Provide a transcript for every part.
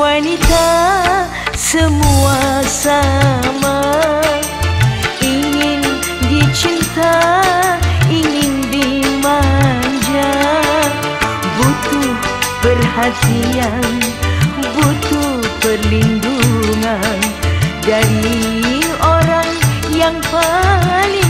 wanita semua sama. Ingin dicinta ingin dimanja. Butuh perhatian butuh perlindungan dari orang yang paling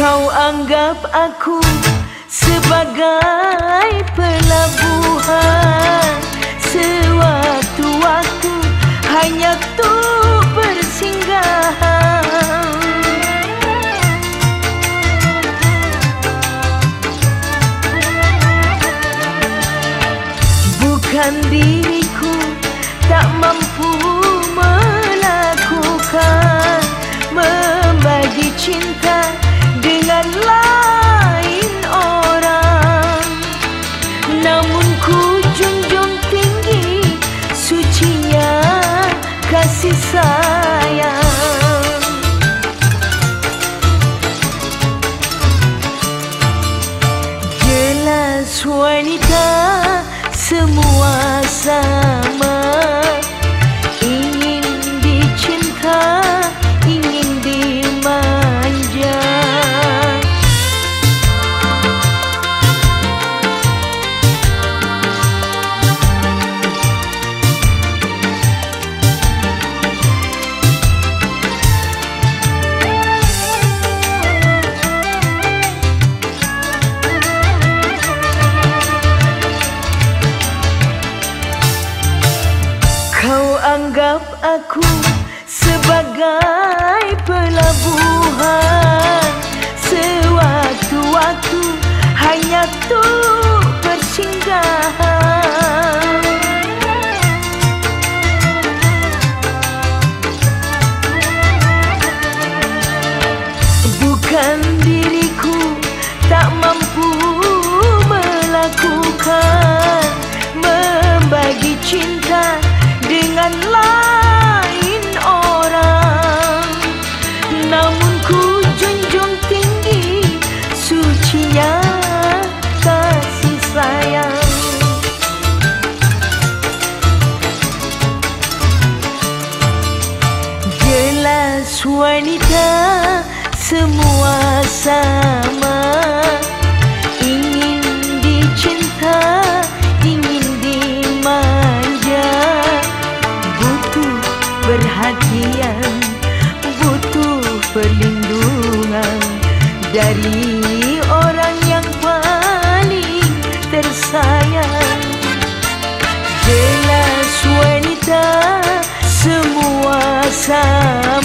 Kau anggap aku sebagai pelabuhan. Sewaktu-waktu hanya untuk bersinggahan. Bukan diriku tak mampu melakukan. Membagi cinta kasih sayang. Jelas wanita semua sama anggap aku sebagai wanita semua sama. Ingin dicinta, ingin dimanja. Butuh perhatian, butuh perlindungan Dari orang yang paling tersayang. Jelas wanita semua sama